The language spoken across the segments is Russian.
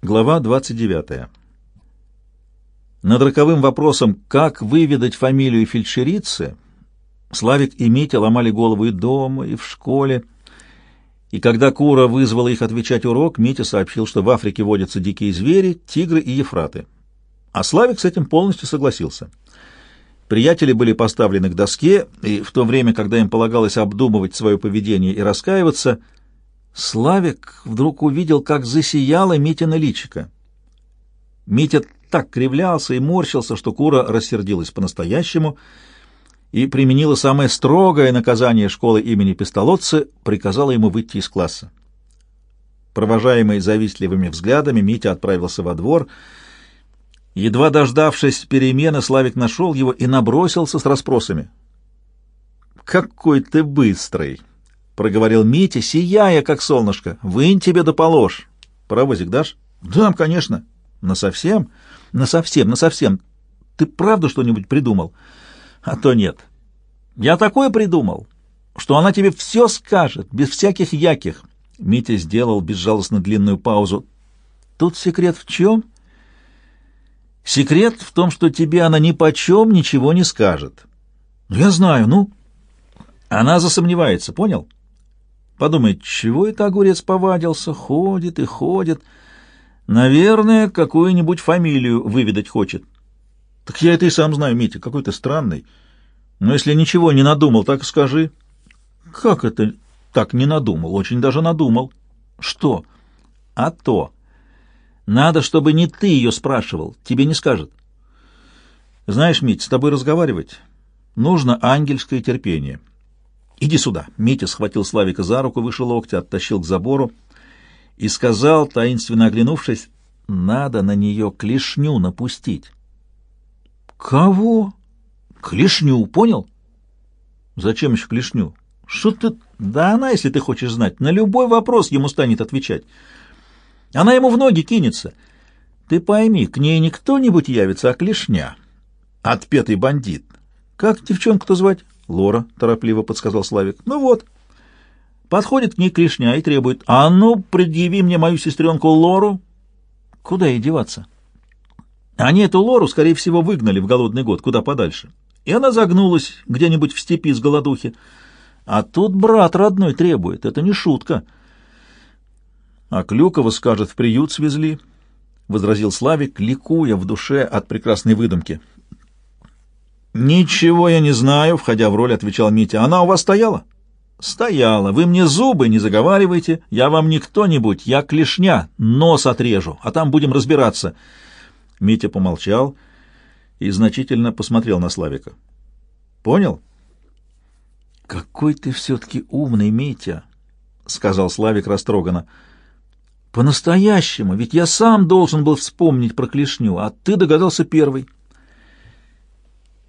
Глава 29. Над роковым вопросом, как выведать фамилию фельдшерицы, Славик и Митя ломали голову и дома, и в школе. И когда Кура вызвала их отвечать урок, Митя сообщил, что в Африке водятся дикие звери, тигры и ефраты. А Славик с этим полностью согласился. Приятели были поставлены к доске, и в то время, когда им полагалось обдумывать свое поведение и раскаиваться – Славик вдруг увидел, как засияло Митина личико. Митя так кривлялся и морщился, что Кура рассердилась по-настоящему и применила самое строгое наказание школы имени Пистолотца, приказала ему выйти из класса. Провожаемый завистливыми взглядами, Митя отправился во двор. Едва дождавшись перемены, Славик нашел его и набросился с расспросами. «Какой ты быстрый!» Проговорил Митя, сияя, как солнышко. «Вынь тебе да положь. Паровозик дашь?» «Дам, конечно». «На совсем?» «На совсем, на совсем. Ты правда что-нибудь придумал?» «А то нет. Я такое придумал, что она тебе все скажет, без всяких яких». Митя сделал безжалостно длинную паузу. «Тут секрет в чем?» «Секрет в том, что тебе она ни почем ничего не скажет». «Я знаю, ну...» Она засомневается, понял? Подумает, чего это огурец повадился, ходит и ходит. Наверное, какую-нибудь фамилию выведать хочет. Так я это и сам знаю, Митя, какой ты странный. Но если ничего не надумал, так скажи. Как это так не надумал? Очень даже надумал. Что? А то. Надо, чтобы не ты ее спрашивал, тебе не скажет. Знаешь, Мить, с тобой разговаривать нужно ангельское терпение. «Иди сюда!» Митя схватил Славика за руку выше локтя, оттащил к забору и сказал, таинственно оглянувшись, «Надо на нее клешню напустить». «Кого?» «Клешню, понял?» «Зачем еще клешню?» «Что ты...» «Да она, если ты хочешь знать, на любой вопрос ему станет отвечать. Она ему в ноги кинется. Ты пойми, к ней не кто-нибудь явится, а клешня. Отпетый бандит. Как девчонку-то звать?» Лора, — торопливо подсказал Славик. — Ну вот. Подходит к ней Клешня и требует. — А ну, предъяви мне мою сестренку Лору. Куда ей деваться? Они эту Лору, скорее всего, выгнали в голодный год, куда подальше. И она загнулась где-нибудь в степи с голодухи. А тут брат родной требует. Это не шутка. — А Клюкова, скажет, в приют свезли, — возразил Славик, ликуя в душе от прекрасной выдумки. «Ничего я не знаю», — входя в роль, отвечал Митя. «Она у вас стояла?» «Стояла. Вы мне зубы не заговаривайте. Я вам не кто-нибудь, я клешня, нос отрежу, а там будем разбираться». Митя помолчал и значительно посмотрел на Славика. «Понял?» «Какой ты все-таки умный, Митя», — сказал Славик растроганно. «По-настоящему, ведь я сам должен был вспомнить про клешню, а ты догадался первый».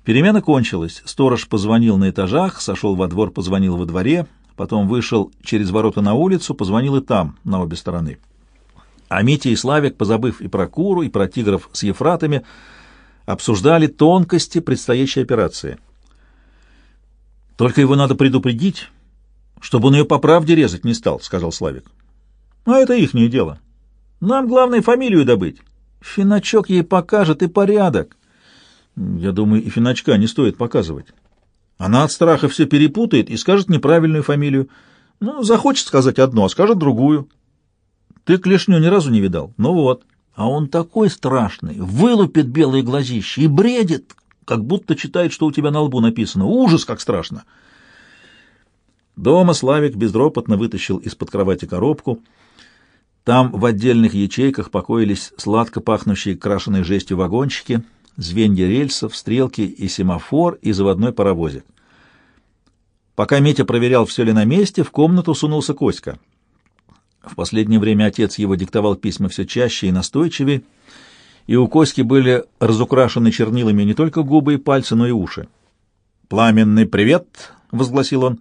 Перемена кончилась. Сторож позвонил на этажах, сошел во двор, позвонил во дворе, потом вышел через ворота на улицу, позвонил и там, на обе стороны. А Митя и Славик, позабыв и про Куру, и про тигров с ефратами, обсуждали тонкости предстоящей операции. «Только его надо предупредить, чтобы он ее по правде резать не стал», — сказал Славик. «А это ихнее дело. Нам главное фамилию добыть. Финочок ей покажет и порядок». Я думаю, и Финочка не стоит показывать. Она от страха все перепутает и скажет неправильную фамилию. Ну, захочет сказать одно, а скажет другую. Ты клешню ни разу не видал? Ну вот. А он такой страшный, вылупит белые глазища и бредит, как будто читает, что у тебя на лбу написано. Ужас, как страшно! Дома Славик безропотно вытащил из-под кровати коробку. Там в отдельных ячейках покоились сладко пахнущие крашеной жестью вагончики — звенья рельсов, стрелки и семафор, и заводной паровозик. Пока Митя проверял, все ли на месте, в комнату сунулся Коська. В последнее время отец его диктовал письма все чаще и настойчивее, и у Коськи были разукрашены чернилами не только губы и пальцы, но и уши. «Пламенный привет!» — возгласил он.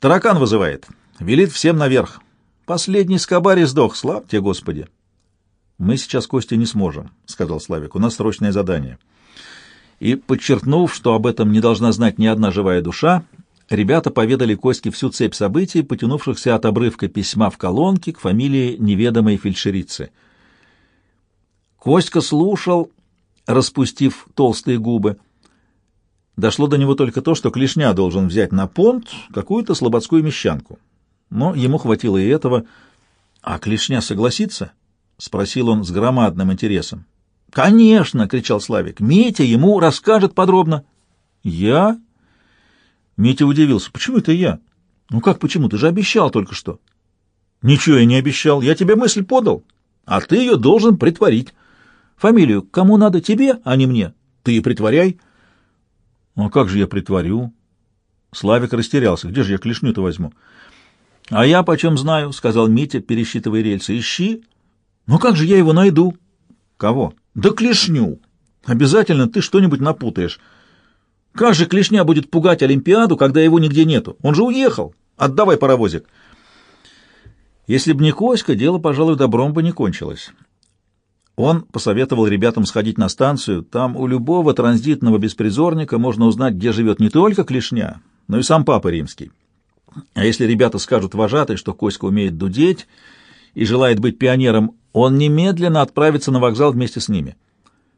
«Таракан вызывает. Велит всем наверх. Последний скобарь сдох, славьте Господи!» «Мы сейчас Кости не сможем», — сказал Славик. «У нас срочное задание». И, подчеркнув, что об этом не должна знать ни одна живая душа, ребята поведали Костьке всю цепь событий, потянувшихся от обрывка письма в колонке к фамилии неведомой фельдшерицы — Костька слушал, распустив толстые губы. Дошло до него только то, что Клешня должен взять на понт какую-то слободскую мещанку. Но ему хватило и этого. «А Клешня согласится?» — спросил он с громадным интересом. «Конечно!» — кричал Славик. «Митя ему расскажет подробно». «Я?» Митя удивился. «Почему это я?» «Ну как почему? Ты же обещал только что». «Ничего я не обещал. Я тебе мысль подал, а ты ее должен притворить. Фамилию кому надо, тебе, а не мне. Ты и притворяй». «А как же я притворю?» Славик растерялся. «Где же я клешню-то возьму?» «А я почем знаю?» — сказал Митя, пересчитывая рельсы. «Ищи». «Ну как же я его найду?» «Кого?» «Да клешню. Обязательно ты что-нибудь напутаешь. Как же клешня будет пугать Олимпиаду, когда его нигде нету? Он же уехал. Отдавай паровозик». Если б не Коська, дело, пожалуй, добром бы не кончилось. Он посоветовал ребятам сходить на станцию. Там у любого транзитного беспризорника можно узнать, где живет не только клешня, но и сам Папа Римский. А если ребята скажут вожатой, что Коська умеет дудеть и желает быть пионером, он немедленно отправится на вокзал вместе с ними.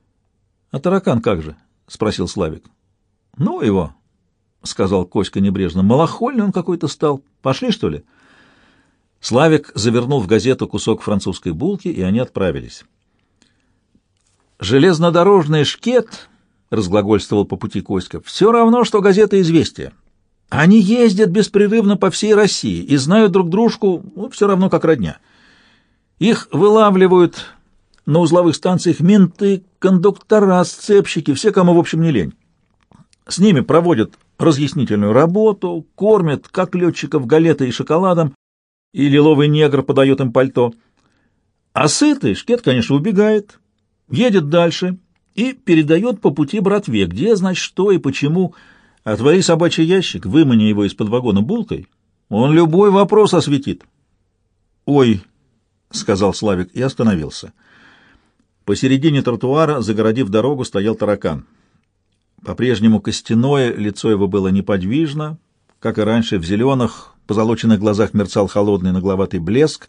— А таракан как же? — спросил Славик. — Ну его, — сказал Коська небрежно. — Малохольный он какой-то стал. Пошли, что ли? Славик завернул в газету кусок французской булки, и они отправились. «Железнодорожный шкет», — разглагольствовал по пути Коська, — «все равно, что газета «Известия». Они ездят беспрерывно по всей России и знают друг дружку ну, все равно как родня. Их вылавливают на узловых станциях менты, кондуктора, сцепщики, все, кому, в общем, не лень. С ними проводят разъяснительную работу, кормят, как летчиков, галетой и шоколадом, и лиловый негр подает им пальто. А сытый шкет, конечно, убегает, едет дальше и передает по пути братве, где, значит, что и почему – Отвори собачий ящик, вымани его из-под вагона булкой, он любой вопрос осветит. «Ой», — сказал Славик и остановился. Посередине тротуара, загородив дорогу, стоял таракан. По-прежнему костяное, лицо его было неподвижно, как и раньше, в зеленых, позолоченных глазах мерцал холодный нагловатый блеск,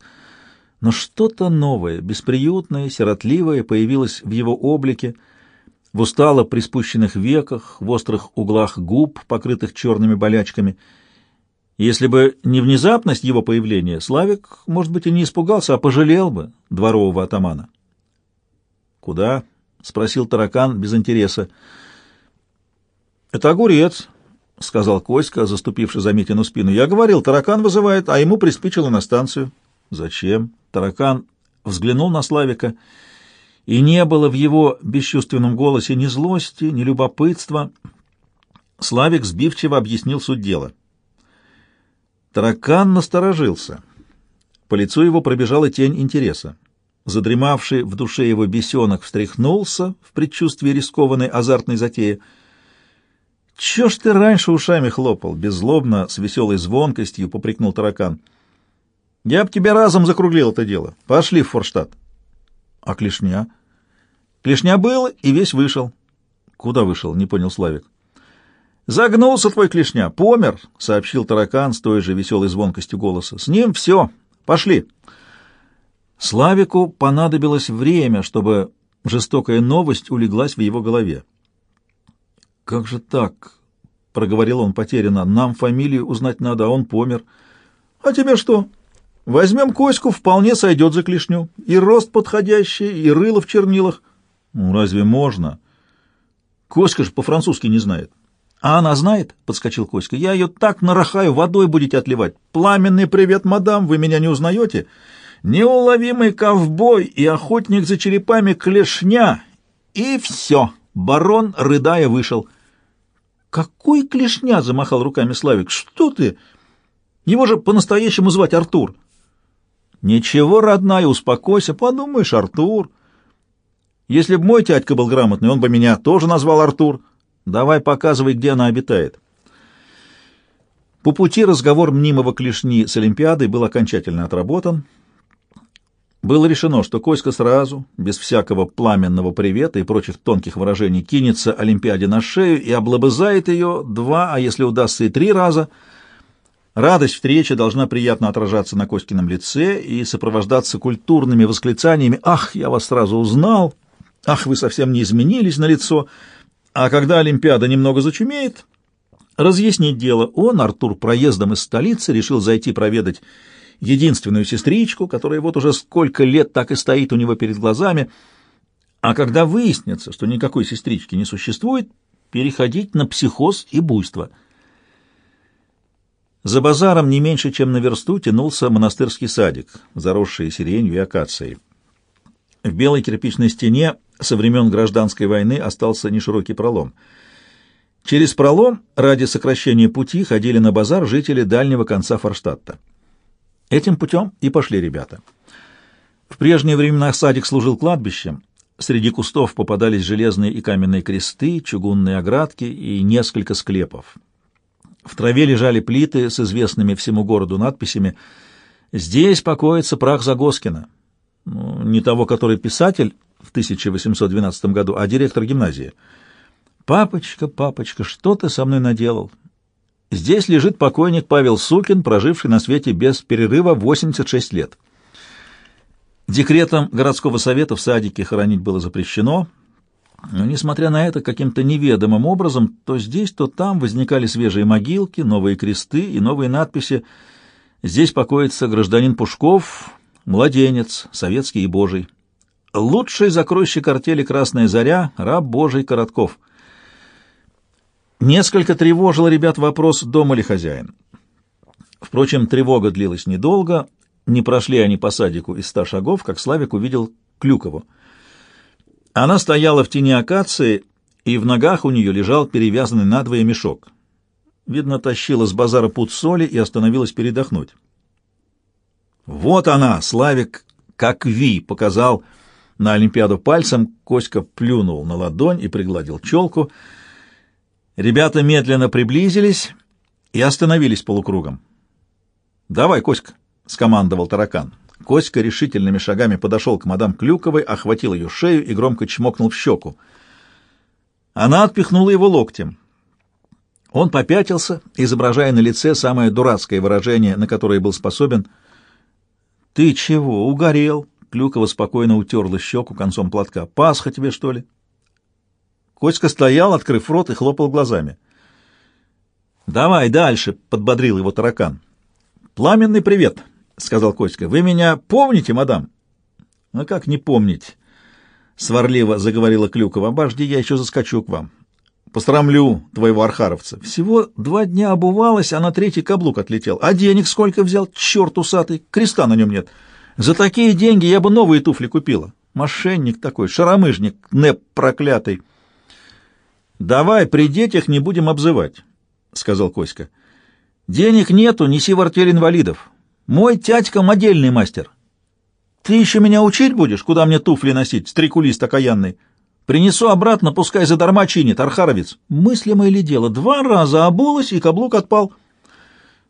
но что-то новое, бесприютное, сиротливое появилось в его облике — в устало приспущенных веках, в острых углах губ, покрытых черными болячками. Если бы не внезапность его появления, Славик, может быть, и не испугался, а пожалел бы дворового атамана. «Куда?» — спросил таракан без интереса. «Это огурец», — сказал Коська, заступивший за Митину спину. «Я говорил, таракан вызывает, а ему приспичило на станцию». «Зачем?» Таракан взглянул на Славика и не было в его бесчувственном голосе ни злости, ни любопытства. Славик сбивчиво объяснил суть дела. Таракан насторожился. По лицу его пробежала тень интереса. Задремавший в душе его бесенок встряхнулся в предчувствии рискованной азартной затеи. «Чё ж ты раньше ушами хлопал?» — беззлобно, с веселой звонкостью попрекнул таракан. «Я б тебе разом закруглил это дело. Пошли в Форштадт». «А клешня?» Клешня был и весь вышел. Куда вышел? Не понял Славик. Загнулся твой клешня, помер, сообщил таракан с той же веселой звонкостью голоса. С ним все. Пошли. Славику понадобилось время, чтобы жестокая новость улеглась в его голове. Как же так? проговорил он потерянно. Нам фамилию узнать надо, а он помер. А тебе что? Возьмем Коську, вполне сойдет за клешню. И рост подходящий, и рыло в чернилах. Ну, разве можно? Коська же по-французски не знает. А она знает, — подскочил Коська. Я ее так нарахаю, водой будете отливать. Пламенный привет, мадам, вы меня не узнаете? Неуловимый ковбой и охотник за черепами клешня. И все. Барон, рыдая, вышел. Какой клешня? — замахал руками Славик. Что ты? Его же по-настоящему звать Артур. Ничего, родная, успокойся. Подумаешь, Артур. Если бы мой тятька был грамотный, он бы меня тоже назвал Артур. Давай показывай, где она обитает. По пути разговор мнимого клешни с Олимпиадой был окончательно отработан. Было решено, что Коська сразу, без всякого пламенного привета и прочих тонких выражений, кинется Олимпиаде на шею и облобызает ее два, а если удастся и три раза. Радость встречи должна приятно отражаться на Коськином лице и сопровождаться культурными восклицаниями «Ах, я вас сразу узнал!» Ах, вы совсем не изменились на лицо. А когда Олимпиада немного зачумеет, разъяснить дело. Он, Артур, проездом из столицы решил зайти проведать единственную сестричку, которая вот уже сколько лет так и стоит у него перед глазами. А когда выяснится, что никакой сестрички не существует, переходить на психоз и буйство. За базаром не меньше, чем на версту, тянулся монастырский садик, заросший сиренью и акацией. В белой кирпичной стене со времен гражданской войны остался неширокий пролом. Через пролом ради сокращения пути ходили на базар жители дальнего конца Форштадта. Этим путем и пошли ребята. В прежние времена садик служил кладбищем. Среди кустов попадались железные и каменные кресты, чугунные оградки и несколько склепов. В траве лежали плиты с известными всему городу надписями «Здесь покоится прах Загоскина». Ну, не того, который писатель в 1812 году, а директор гимназии. «Папочка, папочка, что ты со мной наделал? Здесь лежит покойник Павел Сукин, проживший на свете без перерыва 86 лет. Декретом городского совета в садике хоронить было запрещено, но, несмотря на это, каким-то неведомым образом то здесь, то там возникали свежие могилки, новые кресты и новые надписи. Здесь покоится гражданин Пушков, младенец, советский и божий. Лучший закройщик артели «Красная заря» — раб божий Коротков — Несколько тревожил ребят вопрос, дома ли хозяин. Впрочем, тревога длилась недолго. Не прошли они по садику из ста шагов, как Славик увидел Клюкову. Она стояла в тени акации, и в ногах у нее лежал перевязанный надвое мешок. Видно, тащила с базара пуд соли и остановилась передохнуть. «Вот она!» — Славик, как Ви, показал на Олимпиаду пальцем. Коська плюнул на ладонь и пригладил челку — Ребята медленно приблизились и остановились полукругом. «Давай, Коська!» — скомандовал таракан. Коська решительными шагами подошел к мадам Клюковой, охватил ее шею и громко чмокнул в щеку. Она отпихнула его локтем. Он попятился, изображая на лице самое дурацкое выражение, на которое был способен. «Ты чего, угорел?» Клюкова спокойно утерла щеку концом платка. «Пасха тебе, что ли?» Коська стоял, открыв рот, и хлопал глазами. «Давай дальше», — подбодрил его таракан. «Пламенный привет», — сказал Коська. «Вы меня помните, мадам?» «А как не помнить?» — сварливо заговорила Клюкова. «Обожди, я еще заскочу к вам. Посрамлю твоего архаровца. Всего два дня обувалась, а на третий каблук отлетел. А денег сколько взял? Черт усатый, креста на нем нет. За такие деньги я бы новые туфли купила. Мошенник такой, шаромыжник, нэп проклятый». «Давай при детях не будем обзывать», — сказал Коська. «Денег нету, неси в артель инвалидов. Мой тятька модельный мастер. Ты еще меня учить будешь, куда мне туфли носить, стрекулист окаянный? Принесу обратно, пускай задарма чинит, архаровец. Мыслимое ли дело? Два раза обулась, и каблук отпал».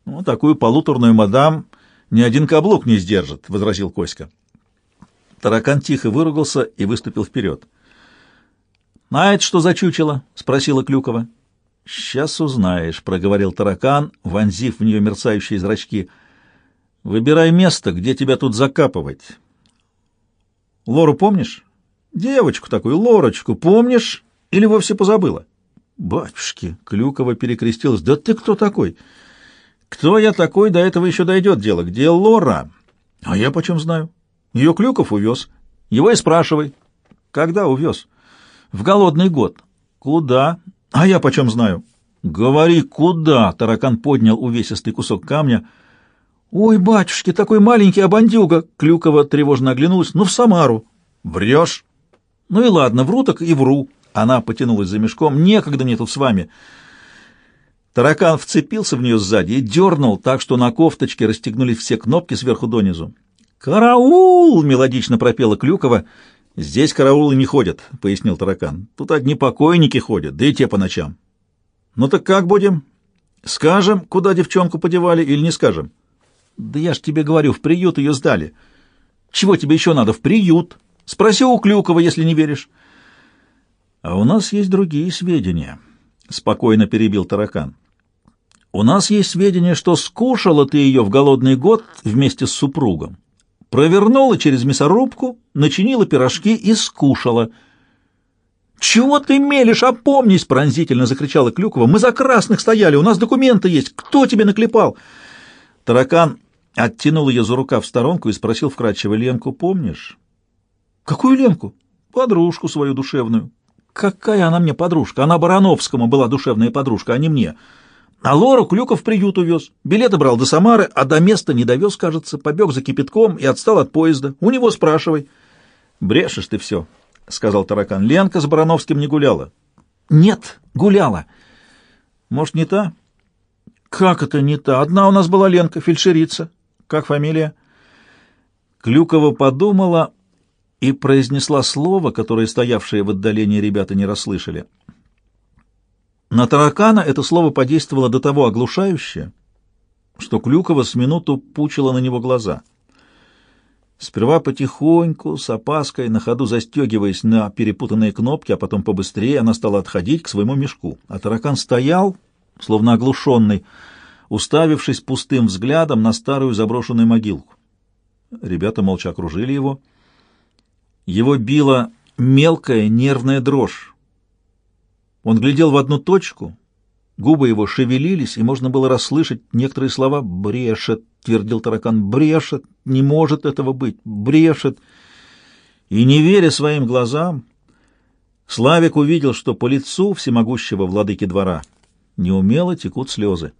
«Ну, такую полуторную мадам ни один каблук не сдержит», — возразил Коська. Таракан тихо выругался и выступил вперед. «А это что за чучело?» — спросила Клюкова. «Сейчас узнаешь», — проговорил таракан, вонзив в нее мерцающие зрачки. «Выбирай место, где тебя тут закапывать». «Лору помнишь?» «Девочку такую, Лорочку, помнишь? Или вовсе позабыла?» «Батюшки!» — Клюкова перекрестилась. «Да ты кто такой?» «Кто я такой, до этого еще дойдет дело. Где Лора?» «А я почем знаю?» «Ее Клюков увез. Его и спрашивай». «Когда увез?» В голодный год. Куда? А я почем знаю? Говори, куда? Таракан поднял увесистый кусок камня. Ой, батюшки, такой маленький обандюга. Клюкова тревожно оглянулась. Ну, в Самару. Врешь? Ну и ладно, вру так и вру. Она потянулась за мешком. Некогда мне тут с вами. Таракан вцепился в нее сзади и дернул так, что на кофточке расстегнулись все кнопки сверху донизу. «Караул!» — мелодично пропела Клюкова. «Здесь караулы не ходят», — пояснил таракан. «Тут одни покойники ходят, да и те по ночам». «Ну так как будем? Скажем, куда девчонку подевали, или не скажем?» «Да я ж тебе говорю, в приют ее сдали». «Чего тебе еще надо? В приют. Спроси у Клюкова, если не веришь». «А у нас есть другие сведения», — спокойно перебил таракан. «У нас есть сведения, что скушала ты ее в голодный год вместе с супругом провернула через мясорубку, начинила пирожки и скушала. «Чего ты мелешь? Опомнись!» — пронзительно закричала Клюкова. «Мы за красных стояли, у нас документы есть. Кто тебе наклепал?» Таракан оттянул ее за рукав в сторонку и спросил вкратчиво, «Ленку помнишь?» «Какую Ленку?» «Подружку свою душевную». «Какая она мне подружка? Она Барановскому была душевная подружка, а не мне». А Лору Клюков в приют увез. Билеты брал до Самары, а до места не довез, кажется. Побег за кипятком и отстал от поезда. У него спрашивай. Брешешь ты все, — сказал таракан. Ленка с Барановским не гуляла. Нет, гуляла. Может, не та? Как это не та? Одна у нас была Ленка, фельдшерица. Как фамилия? Клюкова подумала и произнесла слово, которое стоявшие в отдалении ребята не расслышали. На таракана это слово подействовало до того оглушающе, что Клюкова с минуту пучила на него глаза. Сперва потихоньку, с опаской, на ходу застегиваясь на перепутанные кнопки, а потом побыстрее она стала отходить к своему мешку. А таракан стоял, словно оглушенный, уставившись пустым взглядом на старую заброшенную могилку. Ребята молча окружили его. Его била мелкая нервная дрожь. Он глядел в одну точку, губы его шевелились, и можно было расслышать некоторые слова «брешет», — твердил таракан, «брешет, не может этого быть, брешет». И, не веря своим глазам, Славик увидел, что по лицу всемогущего владыки двора неумело текут слезы.